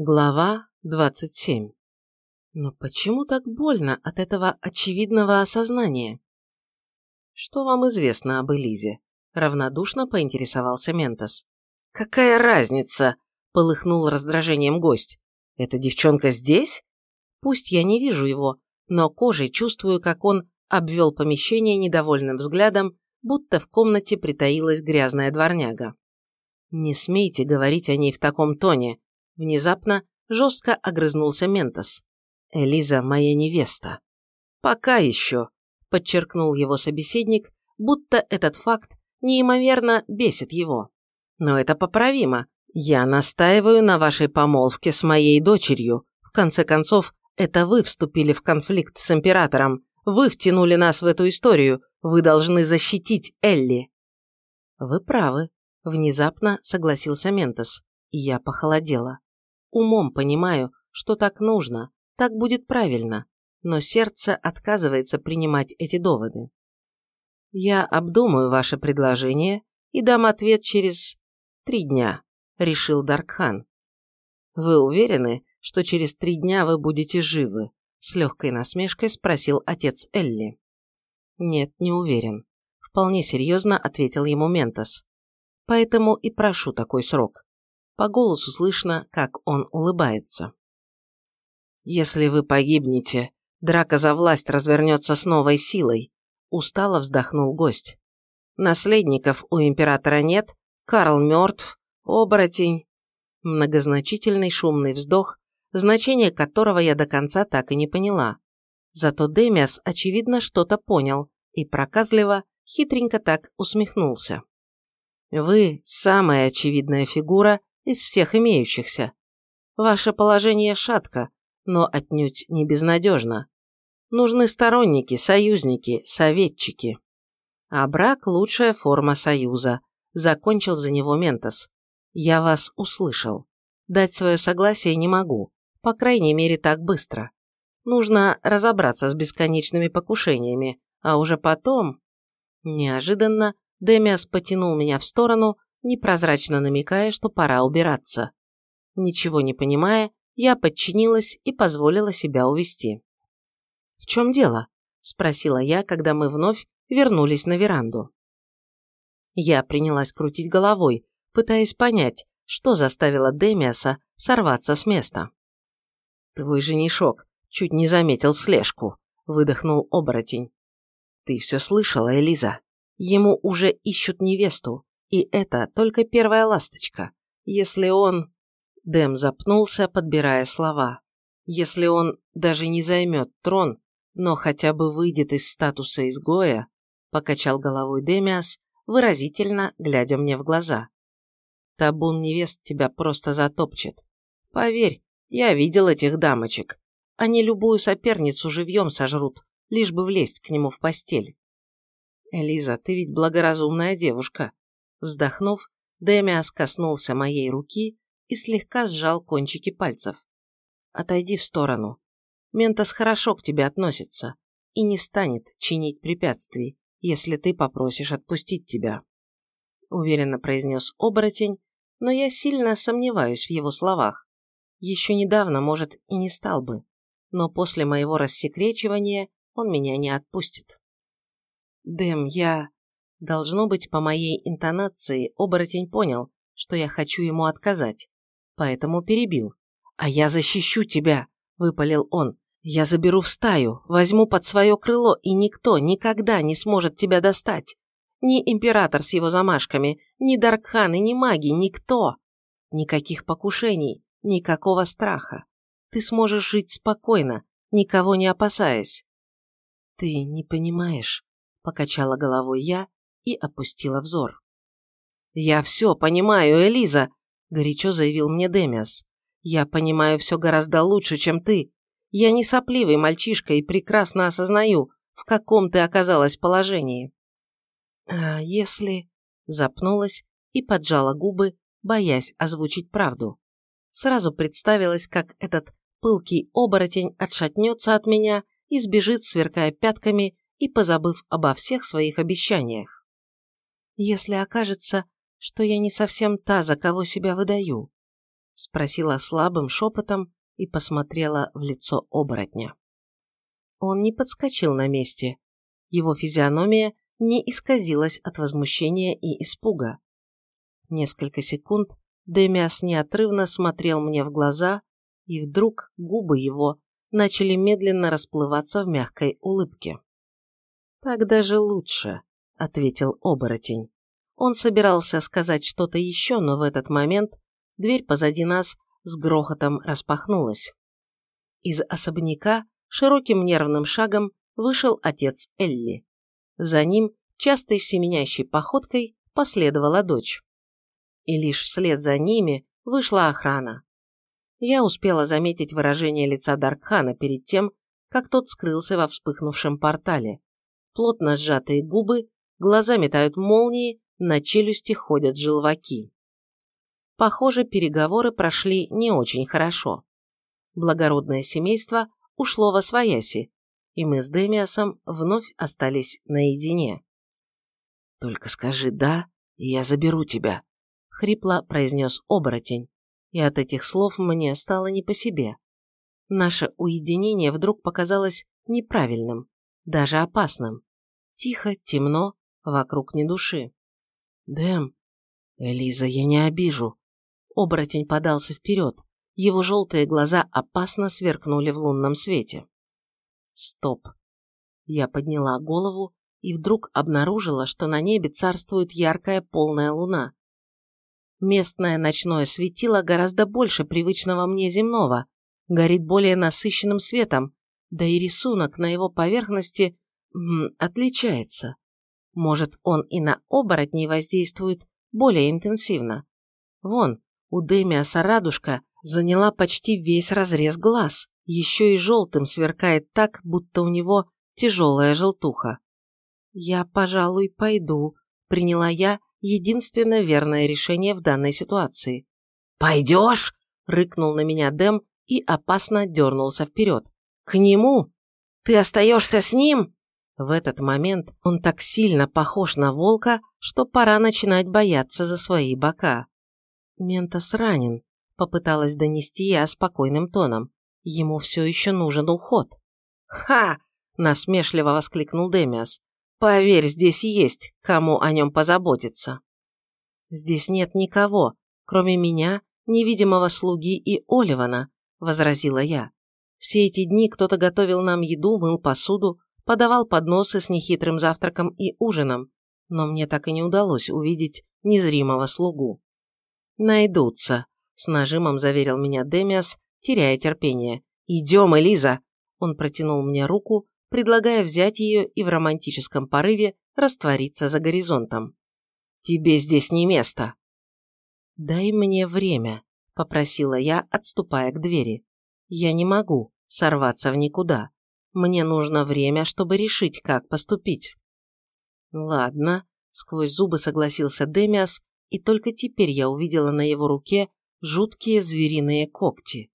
Глава 27. Но почему так больно от этого очевидного осознания? Что вам известно об Элизе? Равнодушно поинтересовался Ментос. Какая разница? Полыхнул раздражением гость. Эта девчонка здесь? Пусть я не вижу его, но кожей чувствую, как он обвел помещение недовольным взглядом, будто в комнате притаилась грязная дворняга. Не смейте говорить о ней в таком тоне, Внезапно жестко огрызнулся Ментос. «Элиза моя невеста». «Пока еще», – подчеркнул его собеседник, будто этот факт неимоверно бесит его. «Но это поправимо. Я настаиваю на вашей помолвке с моей дочерью. В конце концов, это вы вступили в конфликт с императором. Вы втянули нас в эту историю. Вы должны защитить Элли». «Вы правы», – внезапно согласился Ментос. Я похолодела. Умом понимаю, что так нужно, так будет правильно, но сердце отказывается принимать эти доводы. Я обдумаю ваше предложение и дам ответ через три дня, решил Даркхан. Вы уверены, что через три дня вы будете живы? С легкой насмешкой спросил отец Элли. Нет, не уверен. Вполне серьезно ответил ему Ментос. Поэтому и прошу такой срок. По голосу слышно, как он улыбается. «Если вы погибнете, драка за власть развернется с новой силой», – устало вздохнул гость. «Наследников у императора нет, Карл мертв, оборотень». Многозначительный шумный вздох, значение которого я до конца так и не поняла. Зато Демиас, очевидно, что-то понял и проказливо, хитренько так усмехнулся. «Вы – самая очевидная фигура из всех имеющихся. Ваше положение шатко, но отнюдь не безнадежно. Нужны сторонники, союзники, советчики. А брак – лучшая форма союза. Закончил за него Ментос. Я вас услышал. Дать свое согласие не могу. По крайней мере, так быстро. Нужно разобраться с бесконечными покушениями, а уже потом... Неожиданно Демиас потянул меня в сторону непрозрачно намекая, что пора убираться. Ничего не понимая, я подчинилась и позволила себя увести. «В чем дело?» – спросила я, когда мы вновь вернулись на веранду. Я принялась крутить головой, пытаясь понять, что заставило Демиаса сорваться с места. «Твой женишок чуть не заметил слежку», – выдохнул оборотень. «Ты все слышала, Элиза? Ему уже ищут невесту. И это только первая ласточка. Если он... Дэм запнулся, подбирая слова. Если он даже не займет трон, но хотя бы выйдет из статуса изгоя, покачал головой Демиас, выразительно глядя мне в глаза. Табун невест тебя просто затопчет. Поверь, я видел этих дамочек. Они любую соперницу живьем сожрут, лишь бы влезть к нему в постель. Элиза, ты ведь благоразумная девушка. Вздохнув, Демиас коснулся моей руки и слегка сжал кончики пальцев. «Отойди в сторону. Ментос хорошо к тебе относится и не станет чинить препятствий, если ты попросишь отпустить тебя», – уверенно произнес оборотень, но я сильно сомневаюсь в его словах. Еще недавно, может, и не стал бы, но после моего рассекречивания он меня не отпустит. «Дэм, я...» Должно быть, по моей интонации оборотень понял, что я хочу ему отказать, поэтому перебил. «А я защищу тебя!» – выпалил он. «Я заберу в стаю, возьму под свое крыло, и никто никогда не сможет тебя достать. Ни император с его замашками, ни Даркхан и ни маги, никто. Никаких покушений, никакого страха. Ты сможешь жить спокойно, никого не опасаясь». «Ты не понимаешь», – покачала головой я и опустила взор. «Я все понимаю, Элиза», – горячо заявил мне Демиас. «Я понимаю все гораздо лучше, чем ты. Я не сопливый мальчишка и прекрасно осознаю, в каком ты оказалась положении». «А если...» – запнулась и поджала губы, боясь озвучить правду. Сразу представилось, как этот пылкий оборотень отшатнется от меня и сбежит, сверкая пятками и позабыв обо всех своих обещаниях если окажется, что я не совсем та, за кого себя выдаю?» спросила слабым шепотом и посмотрела в лицо оборотня. Он не подскочил на месте. Его физиономия не исказилась от возмущения и испуга. Несколько секунд Демиас неотрывно смотрел мне в глаза, и вдруг губы его начали медленно расплываться в мягкой улыбке. «Так даже лучше», — ответил оборотень. Он собирался сказать что-то еще, но в этот момент дверь позади нас с грохотом распахнулась. Из особняка широким нервным шагом вышел отец Элли. За ним, частой семенящей походкой, последовала дочь. И лишь вслед за ними вышла охрана. Я успела заметить выражение лица Даркхана перед тем, как тот скрылся во вспыхнувшем портале. Плотно сжатые губы, глаза метают молнии, на челюсти ходят желваки. Похоже, переговоры прошли не очень хорошо. Благородное семейство ушло во свояси, и мы с Демиасом вновь остались наедине. «Только скажи «да», и я заберу тебя», — хрипло произнес оборотень, и от этих слов мне стало не по себе. Наше уединение вдруг показалось неправильным, даже опасным. Тихо, темно, вокруг ни души. «Дэм, Элиза, я не обижу». Оборотень подался вперед. Его желтые глаза опасно сверкнули в лунном свете. Стоп. Я подняла голову и вдруг обнаружила, что на небе царствует яркая полная луна. Местное ночное светило гораздо больше привычного мне земного, горит более насыщенным светом, да и рисунок на его поверхности отличается. Может, он и на оборотней воздействует более интенсивно. Вон, у Демиаса радужка заняла почти весь разрез глаз, еще и желтым сверкает так, будто у него тяжелая желтуха. «Я, пожалуй, пойду», — приняла я единственно верное решение в данной ситуации. «Пойдешь?» — рыкнул на меня Дэм и опасно дернулся вперед. «К нему? Ты остаешься с ним?» В этот момент он так сильно похож на волка, что пора начинать бояться за свои бока. Ментос ранен, попыталась донести я спокойным тоном. Ему все еще нужен уход. «Ха!» – насмешливо воскликнул Демиас. «Поверь, здесь есть, кому о нем позаботиться». «Здесь нет никого, кроме меня, невидимого слуги и Оливана», – возразила я. «Все эти дни кто-то готовил нам еду, мыл посуду, подавал подносы с нехитрым завтраком и ужином, но мне так и не удалось увидеть незримого слугу. «Найдутся», – с нажимом заверил меня Демиас, теряя терпение. «Идем, Элиза!» Он протянул мне руку, предлагая взять ее и в романтическом порыве раствориться за горизонтом. «Тебе здесь не место!» «Дай мне время», – попросила я, отступая к двери. «Я не могу сорваться в никуда. Мне нужно время, чтобы решить, как поступить». «Ладно», – сквозь зубы согласился Демиас, и только теперь я увидела на его руке жуткие звериные когти.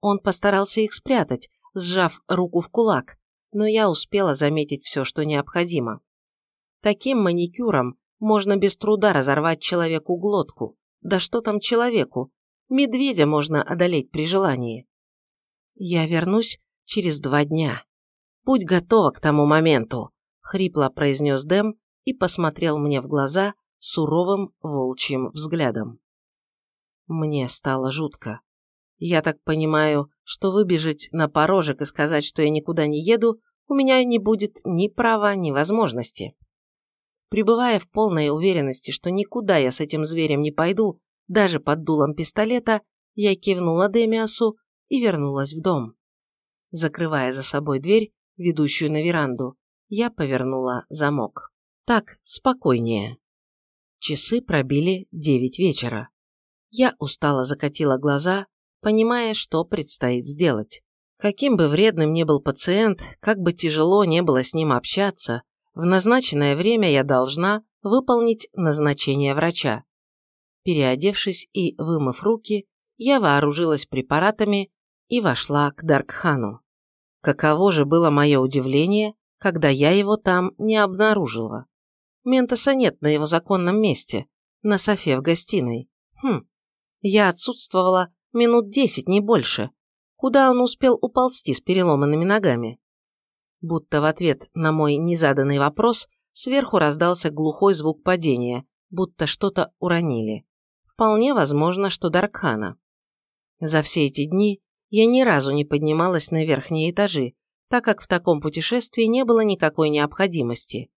Он постарался их спрятать, сжав руку в кулак, но я успела заметить все, что необходимо. Таким маникюром можно без труда разорвать человеку глотку. Да что там человеку? Медведя можно одолеть при желании. Я вернусь через два дня. Будь готова к тому моменту, хрипло произнес Дэм и посмотрел мне в глаза суровым волчьим взглядом. Мне стало жутко. Я так понимаю, что выбежать на порожек и сказать, что я никуда не еду, у меня не будет ни права, ни возможности. Пребывая в полной уверенности, что никуда я с этим зверем не пойду, даже под дулом пистолета, я кивнула Демиасу и вернулась в дом. Закрывая за собой дверь, ведущую на веранду, я повернула замок. Так, спокойнее. Часы пробили девять вечера. Я устало закатила глаза, понимая, что предстоит сделать. Каким бы вредным ни был пациент, как бы тяжело не было с ним общаться, в назначенное время я должна выполнить назначение врача. Переодевшись и вымыв руки, я вооружилась препаратами и вошла к Даркхану. Каково же было мое удивление, когда я его там не обнаружила. Ментоса нет на его законном месте, на софе в гостиной. Хм, Я отсутствовала минут десять, не больше. Куда он успел уползти с переломанными ногами? Будто в ответ на мой незаданный вопрос сверху раздался глухой звук падения, будто что-то уронили. Вполне возможно, что Даркхана. За все эти дни я ни разу не поднималась на верхние этажи, так как в таком путешествии не было никакой необходимости.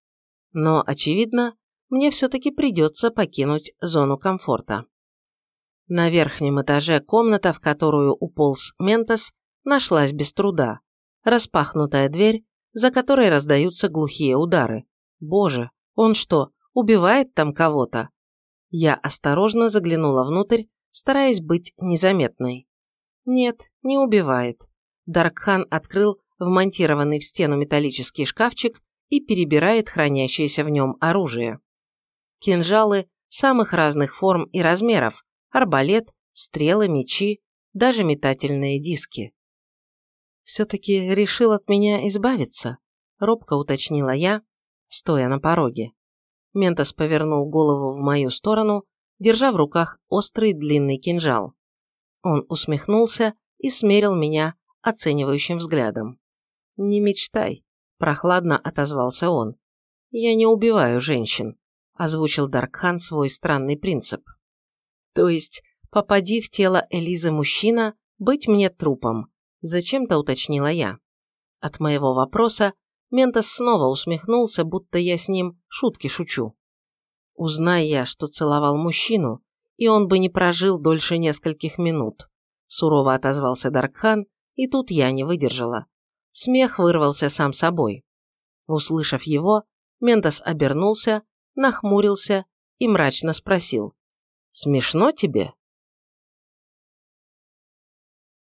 Но, очевидно, мне все-таки придется покинуть зону комфорта. На верхнем этаже комната, в которую уполз Ментос, нашлась без труда. Распахнутая дверь, за которой раздаются глухие удары. Боже, он что, убивает там кого-то? Я осторожно заглянула внутрь, стараясь быть незаметной. Нет, не убивает. Даркхан открыл вмонтированный в стену металлический шкафчик и перебирает хранящееся в нем оружие. Кинжалы самых разных форм и размеров, арбалет, стрелы, мечи, даже метательные диски. «Все-таки решил от меня избавиться», – робко уточнила я, стоя на пороге. Ментос повернул голову в мою сторону, держа в руках острый длинный кинжал. Он усмехнулся и смерил меня оценивающим взглядом. «Не мечтай», – прохладно отозвался он. «Я не убиваю женщин», – озвучил Даркхан свой странный принцип. То есть, попади в тело Элизы мужчина, быть мне трупом, зачем-то уточнила я. От моего вопроса Ментос снова усмехнулся, будто я с ним шутки шучу. Узнай я, что целовал мужчину, и он бы не прожил дольше нескольких минут. Сурово отозвался Даркхан, и тут я не выдержала. Смех вырвался сам собой. Услышав его, Ментос обернулся, нахмурился и мрачно спросил. «Смешно тебе?»